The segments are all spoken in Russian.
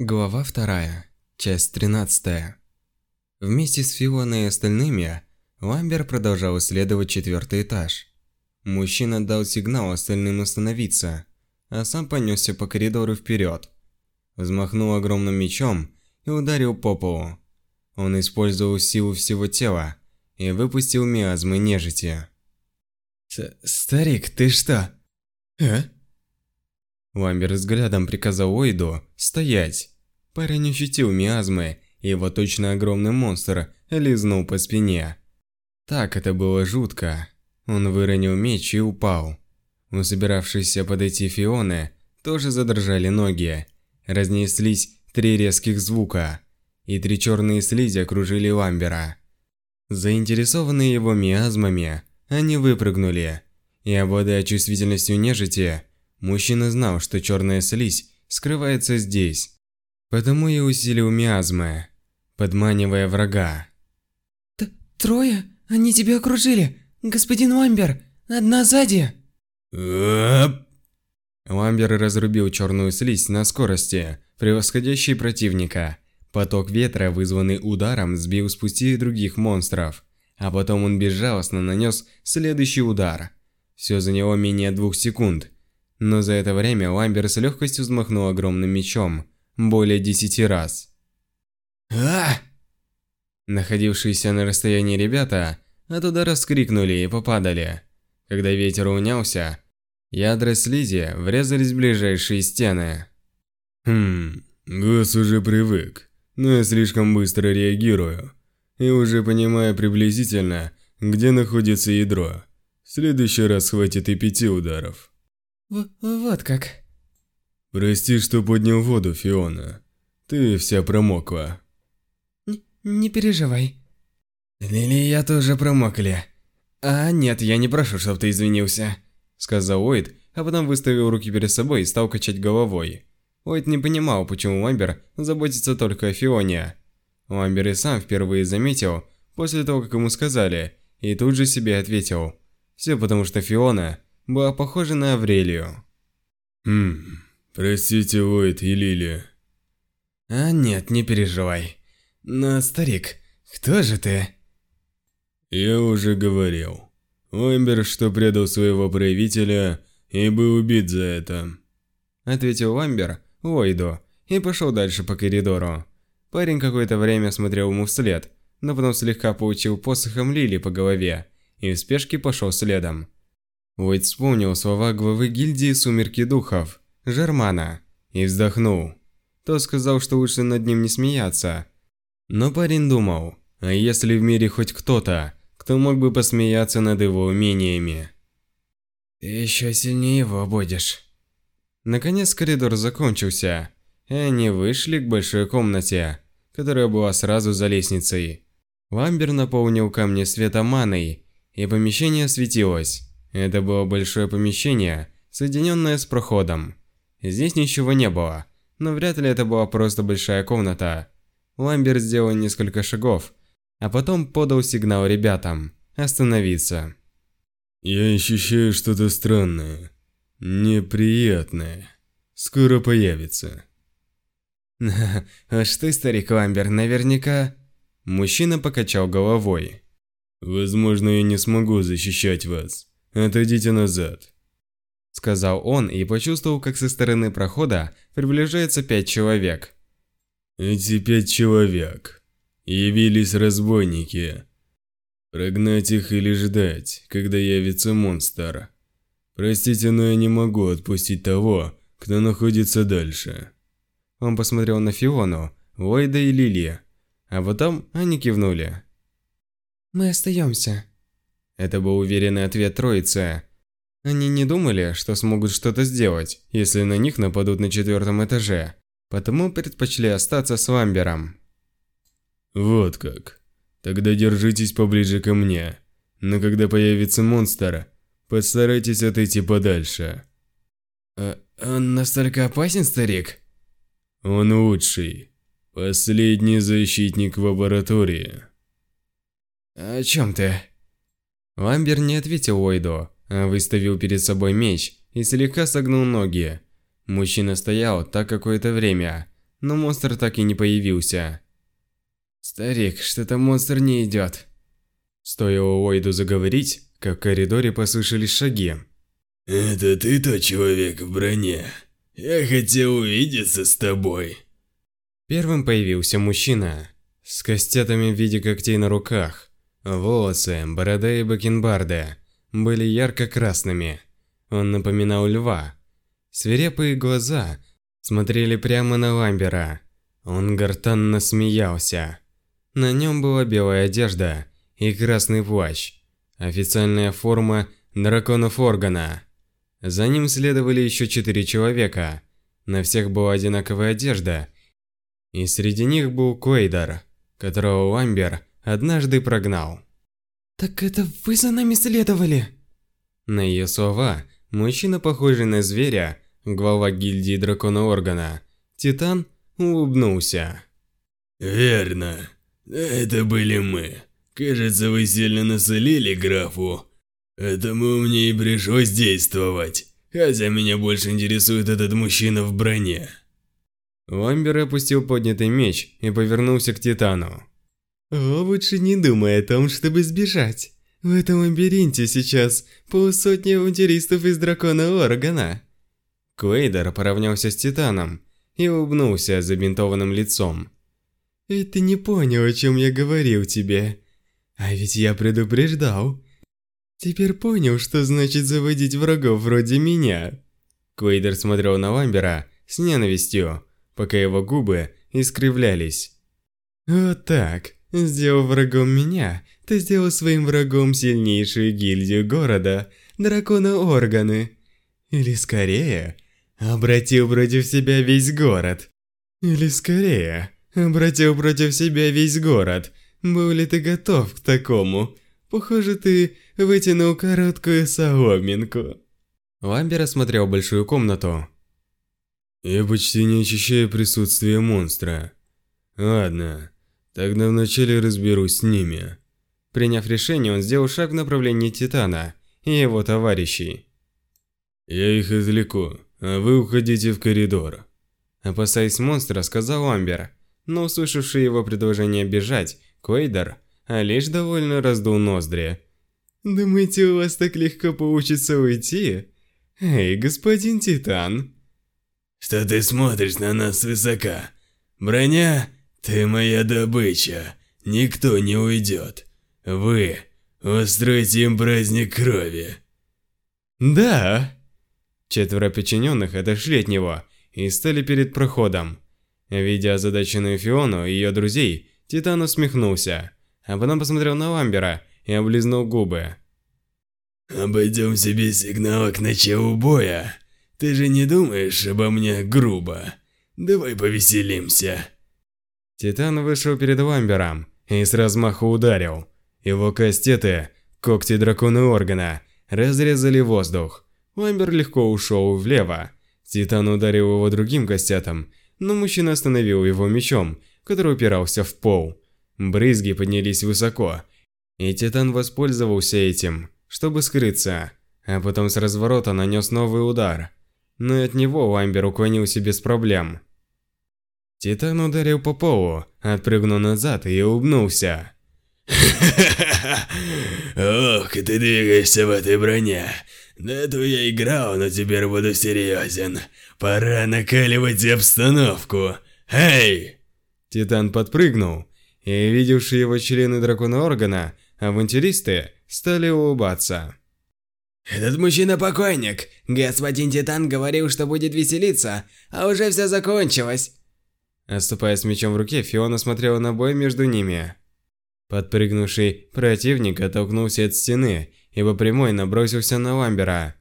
Глава вторая, часть 13. Вместе с Фионой и остальными, Ламбер продолжал исследовать четвертый этаж. Мужчина дал сигнал остальным остановиться, а сам понесся по коридору вперед. Взмахнул огромным мечом и ударил по полу. Он использовал силу всего тела и выпустил миазмы нежити. С «Старик, ты что?» «Э?» Ламбер взглядом приказал Оиду стоять. Парень ощутил миазмы, и его точно огромный монстр лизнул по спине. Так это было жутко. Он выронил меч и упал. У собиравшейся подойти Фионы тоже задрожали ноги. Разнеслись три резких звука, и три черные слизи окружили Ламбера. Заинтересованные его миазмами, они выпрыгнули, и обладая чувствительностью нежити, Мужчина знал, что черная слизь скрывается здесь, потому и усилил миазмы, подманивая врага. Т «Трое? Они тебя окружили! Господин Ламбер, одна сзади!» Ламбер разрубил черную слизь на скорости, превосходящей противника. Поток ветра, вызванный ударом, сбил с пути других монстров, а потом он безжалостно нанес следующий удар. Все заняло менее двух секунд, но за это время Ламбер с легкостью взмахнул огромным мечом, более десяти раз. а Находившиеся на расстоянии ребята от удара вскрикнули и попадали. Когда ветер унялся, ядра слизи врезались в ближайшие стены. Хм, Гос уже привык, но я слишком быстро реагирую. И уже понимаю приблизительно, где находится ядро. В следующий раз хватит и пяти ударов. В вот как. Прости, что поднял воду, Фиона. Ты вся промокла. Н не переживай. Лили я тоже промокли. А нет, я не прошу, чтобы ты извинился. Сказал Уэйд, а потом выставил руки перед собой и стал качать головой. Уэйд не понимал, почему Ламбер заботится только о Фионе. Ламбер и сам впервые заметил, после того, как ему сказали, и тут же себе ответил. Все потому, что Фиона была похожа на Аврелию. Хм, простите, Уэйд и Лили. А нет, не переживай. Но, старик, кто же ты? Я уже говорил. Ламбер, что предал своего правителя и был убит за это. Ответил Ламбер Уэйду и пошел дальше по коридору. Парень какое-то время смотрел ему вслед, но потом слегка получил посохом Лили по голове и в спешке пошел следом. Уэйд вспомнил слова главы гильдии Сумерки Духов, Жермана, и вздохнул. Тот сказал, что лучше над ним не смеяться. Но парень думал, а если в мире хоть кто-то, кто мог бы посмеяться над его умениями? Ты еще сильнее его будешь. Наконец коридор закончился, и они вышли к большой комнате, которая была сразу за лестницей. Ламбер наполнил камни света маной, и помещение светилось. Это было большое помещение, соединенное с проходом. Здесь ничего не было, но вряд ли это была просто большая комната. Ламбер сделал несколько шагов, а потом подал сигнал ребятам остановиться. Я ощущаю что-то странное, неприятное. Скоро появится. А что, старик Ламбер, наверняка... Мужчина покачал головой. Возможно, я не смогу защищать вас. «Отойдите назад», – сказал он и почувствовал, как со стороны прохода приближается пять человек. «Эти пять человек. Явились разбойники. Прогнать их или ждать, когда явится монстр. Простите, но я не могу отпустить того, кто находится дальше». Он посмотрел на Фиону, Ллойда и Лили, а потом они кивнули. «Мы остаемся», это был уверенный ответ троицы. Они не думали, что смогут что-то сделать, если на них нападут на четвертом этаже, потому предпочли остаться с Ламбером. Вот как. Тогда держитесь поближе ко мне. Но когда появится монстр, постарайтесь отойти подальше. А, он настолько опасен, старик? Он лучший. Последний защитник в лаборатории. О чем ты? Ламбер не ответил Уэйду, а выставил перед собой меч и слегка согнул ноги. Мужчина стоял так какое-то время, но монстр так и не появился. Старик, что-то монстр не идет. Стоило Уэйду заговорить, как в коридоре послышались шаги. «Это ты тот человек в броне? Я хотел увидеться с тобой». Первым появился мужчина с кастетами в виде когтей на руках. Волосы, борода и бакенбарды были ярко-красными. Он напоминал льва. Свирепые глаза смотрели прямо на Ламбера. Он гортанно смеялся. На нем была белая одежда и красный плащ. Официальная форма драконов Органа. За ним следовали еще четыре человека. На всех была одинаковая одежда. И среди них был Куэйдер, которого Ламбер однажды прогнал. «Так это вы за нами следовали?» На ее слова, мужчина, похожий на зверя, глава гильдии Дракона Органа, Титан, улыбнулся. «Верно. Это были мы. Кажется, вы сильно насолили графу. Этому мне и пришлось действовать. Хотя меня больше интересует этот мужчина в броне». Ламбер опустил поднятый меч и повернулся к Титану. Лучше не думай о том, чтобы сбежать. В этом лабиринте сейчас полсотни авантюристов из Дракона Органа. Квейдер поравнялся с Титаном и улыбнулся забинтованным лицом. Ведь ты не понял, о чем я говорил тебе. А ведь я предупреждал. Теперь понял, что значит заводить врагов вроде меня. Квейдер смотрел на Ламбера с ненавистью, пока его губы искривлялись. Вот так. Сделав врагом меня, ты сделал своим врагом сильнейшую гильдию города, дракона Органы. Или скорее, обратил против себя весь город. Или скорее, обратил против себя весь город. Был ли ты готов к такому? Похоже, ты вытянул короткую соломинку. Ламбер осмотрел большую комнату. Я почти не ощущаю присутствия монстра. Ладно, Тогда вначале разберусь с ними. Приняв решение, он сделал шаг в направлении Титана и его товарищей. Я их отвлеку, а вы уходите в коридор. Опасаясь монстра, сказал Амбер, но услышавший его предложение бежать, Квейдер а лишь довольно раздул ноздри. «Думаете, у вас так легко получится уйти? Эй, господин Титан!» «Что ты смотришь на нас свысока? Броня «Ты моя добыча. Никто не уйдет. Вы устроите им праздник крови». «Да». Четверо подчиненных отошли от него и стали перед проходом. Видя озадаченную Фиону и ее друзей, Титан усмехнулся, а потом посмотрел на Ламбера и облизнул губы. «Обойдемся без сигнала к началу боя. Ты же не думаешь обо мне грубо? Давай повеселимся». Титан вышел перед Ламбером и с размаху ударил. Его кастеты, когти дракона органа, разрезали воздух. Ламбер легко ушел влево. Титан ударил его другим кастетом, но мужчина остановил его мечом, который упирался в пол. Брызги поднялись высоко, и Титан воспользовался этим, чтобы скрыться, а потом с разворота нанес новый удар. Но от него Ламбер уклонился без проблем. Титан ударил по полу, отпрыгнул назад и улыбнулся. Ох, ты двигаешься в этой броне. До этого я играл, но теперь буду серьезен. Пора накаливать обстановку. Эй! Титан подпрыгнул, и видевшие его члены дракона органа, авантюристы, стали улыбаться. Этот мужчина покойник. Господин Титан говорил, что будет веселиться, а уже все закончилось. Оступая с мечом в руке, Фиона смотрела на бой между ними. Подпрыгнувший противник оттолкнулся от стены и по прямой набросился на Ламбера.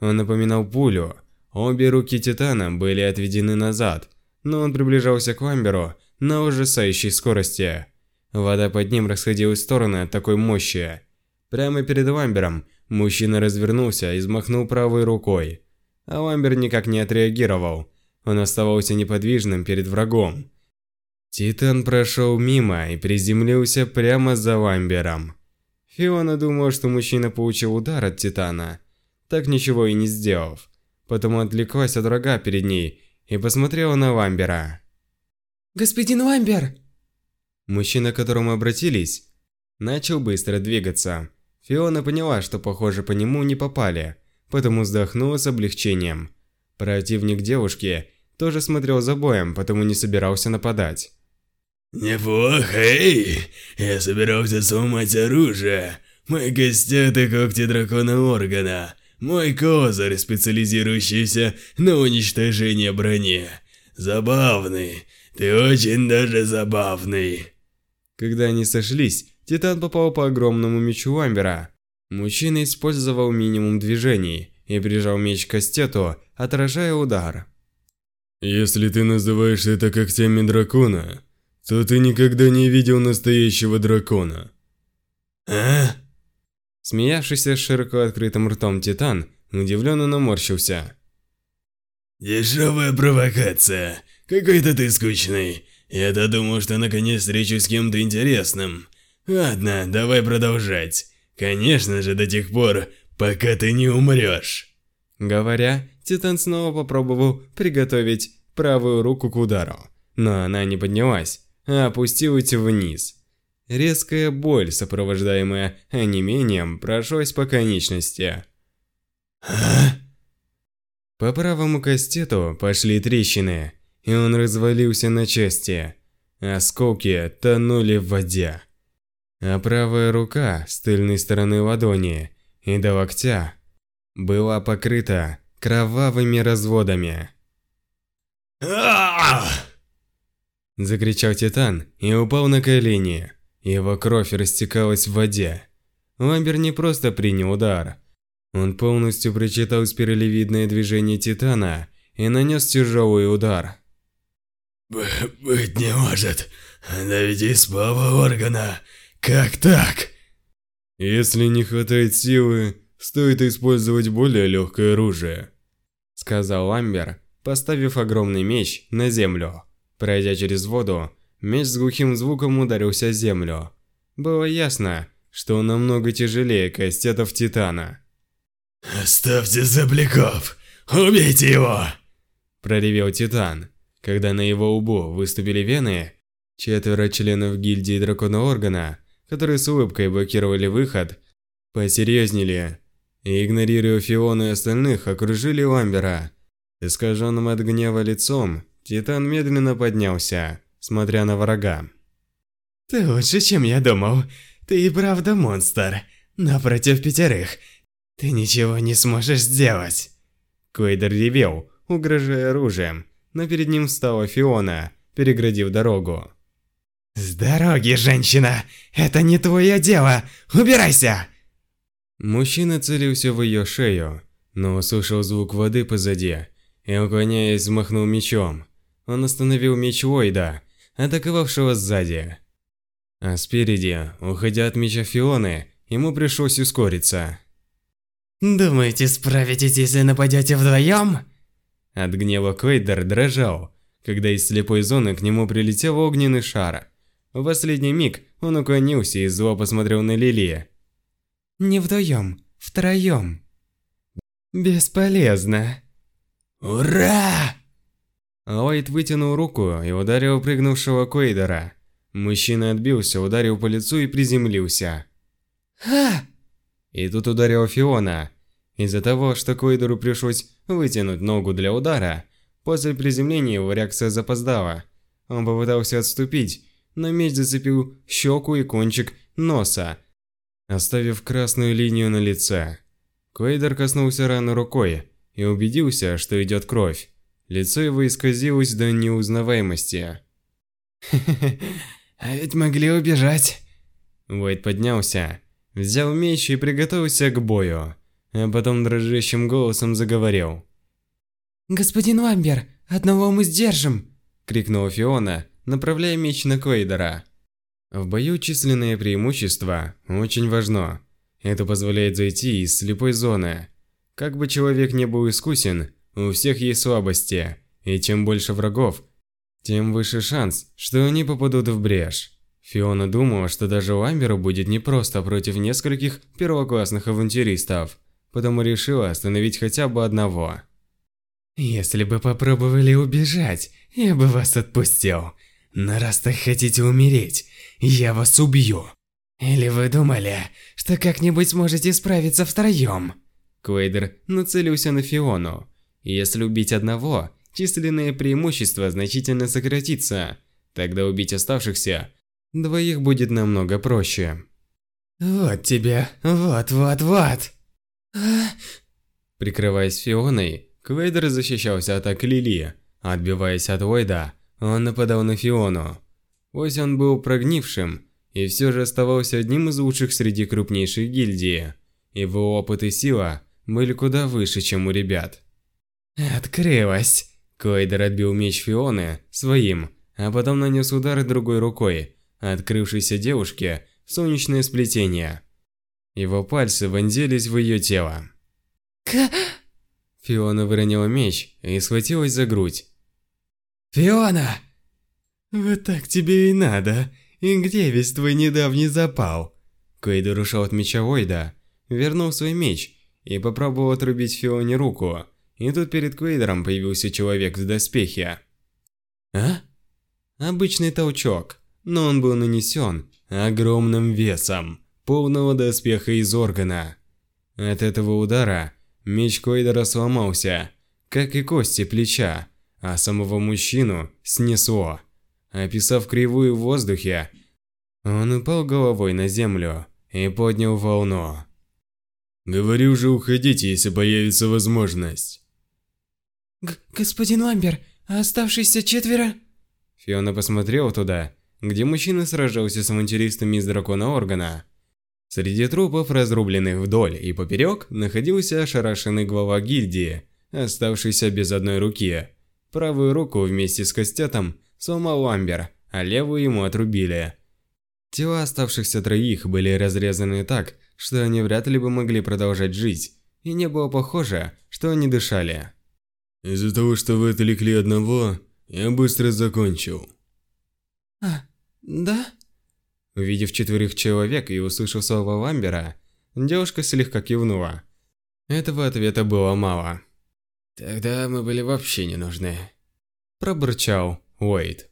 Он напоминал пулю. Обе руки Титана были отведены назад, но он приближался к Ламберу на ужасающей скорости. Вода под ним расходилась в стороны от такой мощи. Прямо перед Ламбером мужчина развернулся и взмахнул правой рукой. А Ламбер никак не отреагировал. Он оставался неподвижным перед врагом. Титан прошел мимо и приземлился прямо за Ламбером. Фиона думала, что мужчина получил удар от Титана, так ничего и не сделав. Потому отвлеклась от врага перед ней и посмотрела на Ламбера. Господин Ламбер! Мужчина, к которому обратились, начал быстро двигаться. Фиона поняла, что, похоже, по нему не попали, потому вздохнула с облегчением. Противник девушки тоже смотрел за боем, потому не собирался нападать. «Неплохо, эй! Я собирался сломать оружие. Мои костяты когти дракона Органа. Мой козырь, специализирующийся на уничтожении брони. Забавный. Ты очень даже забавный». Когда они сошлись, Титан попал по огромному мечу Амбера. Мужчина использовал минимум движений и прижал меч к кастету, отражая удар. «Если ты называешь это когтями дракона, то ты никогда не видел настоящего дракона». «А?» Смеявшийся с широко открытым ртом Титан удивленно наморщился. «Дешевая провокация. Какой-то ты скучный. Я-то думал, что наконец встречусь с кем-то интересным. Ладно, давай продолжать. Конечно же, до тех пор, пока ты не умрешь. Говоря, Титан снова попробовал приготовить правую руку к удару, но она не поднялась, а опустилась вниз. Резкая боль, сопровождаемая онемением, прошлась по конечности. По правому кастету пошли трещины, и он развалился на части. Осколки тонули в воде. А правая рука с тыльной стороны ладони и до локтя была покрыта кровавыми разводами. Закричал Титан и упал на колени. Его кровь растекалась в воде. Ламбер не просто принял удар. Он полностью прочитал спиралевидное движение Титана и нанес тяжелый удар. «Быть не может. Она ведь из полого органа. Как так?» «Если не хватает силы, стоит использовать более легкое оружие», — сказал Ламбер, поставив огромный меч на землю. Пройдя через воду, меч с глухим звуком ударился о землю. Было ясно, что он намного тяжелее кастетов Титана. «Оставьте запляков! Убейте его!» – проревел Титан. Когда на его лбу выступили вены, четверо членов гильдии Дракона Органа, которые с улыбкой блокировали выход, посерьезнели и, игнорируя Фиону и остальных, окружили Ламбера. Искаженным от гнева лицом, Титан медленно поднялся, смотря на врага. «Ты лучше, чем я думал. Ты и правда монстр. Напротив пятерых. Ты ничего не сможешь сделать!» Квейдер ревел, угрожая оружием, но перед ним встала Фиона, переградив дорогу. «С дороги, женщина! Это не твое дело! Убирайся!» Мужчина целился в ее шею, но услышал звук воды позади и, уклоняясь, взмахнул мечом. Он остановил меч Ллойда, атаковавшего сзади. А спереди, уходя от меча Фионы, ему пришлось ускориться. «Думаете, справитесь, если нападете вдвоем?» От гнева Квейдер дрожал, когда из слепой зоны к нему прилетел огненный шар. В последний миг он уклонился и зло посмотрел на Лилия. «Не вдвоем, втроем». «Бесполезно». «Ура!» Лайт вытянул руку и ударил прыгнувшего Квейдера. Мужчина отбился, ударил по лицу и приземлился. «Ха!» И тут ударила Фиона. Из-за того, что Квейдеру пришлось вытянуть ногу для удара, после приземления его реакция запоздала. Он попытался отступить, но меч зацепил щеку и кончик носа, оставив красную линию на лице. Квейдер коснулся раны рукой и убедился, что идет кровь. Лицо его исказилось до неузнаваемости. а ведь могли убежать. Уэйд поднялся, взял меч и приготовился к бою, а потом дрожащим голосом заговорил. «Господин Ламбер, одного мы сдержим!» – крикнула Фиона, направляя меч на Квейдера. В бою численное преимущество очень важно. Это позволяет зайти из слепой зоны. Как бы человек не был искусен, у всех есть слабости, и чем больше врагов, тем выше шанс, что они попадут в брешь. Фиона думала, что даже Ламберу будет непросто против нескольких первоклассных авантюристов, потому решила остановить хотя бы одного. «Если бы попробовали убежать, я бы вас отпустил. Но раз так хотите умереть, я вас убью. Или вы думали, что как-нибудь сможете справиться втроем? Квейдер нацелился на Фиону. Если убить одного, численное преимущество значительно сократится. Тогда убить оставшихся двоих будет намного проще. Вот тебе, вот, вот, вот. Прикрываясь Фионой, Квейдер защищался от атак Лили. Отбиваясь от Войда, он нападал на Фиону. Пусть он был прогнившим, и все же оставался одним из лучших среди крупнейшей гильдии. Его опыт и сила были куда выше, чем у ребят. Открылась. Квейдер отбил меч Фионы своим, а потом нанес удар другой рукой, открывшейся девушке в солнечное сплетение. Его пальцы вонзились в ее тело. Фиона выронила меч и схватилась за грудь. Фиона! Вот так тебе и надо. И где весь твой недавний запал? Квейдер ушел от меча Войда, вернул свой меч и попробовал отрубить Фионе руку. И тут перед Квейдером появился человек в доспехе. А? Обычный толчок, но он был нанесен огромным весом полного доспеха из органа. От этого удара меч Квейдера сломался, как и кости плеча, а самого мужчину снесло. Описав кривую в воздухе, он упал головой на землю и поднял волну. Говорю же, уходите, если появится возможность. Г господин Ламбер, а оставшиеся четверо? Фиона посмотрела туда, где мужчина сражался с авантюристами из Дракона Органа. Среди трупов, разрубленных вдоль и поперек, находился ошарашенный глава гильдии, оставшийся без одной руки. Правую руку вместе с костятом сломал Ламбер, а левую ему отрубили. Тела оставшихся троих были разрезаны так, что они вряд ли бы могли продолжать жить, и не было похоже, что они дышали. Из-за того, что вы отвлекли одного, я быстро закончил. А, да? Увидев четверых человек и услышав слова Ламбера, девушка слегка кивнула. Этого ответа было мало. Тогда мы были вообще не нужны. Пробурчал Уэйд.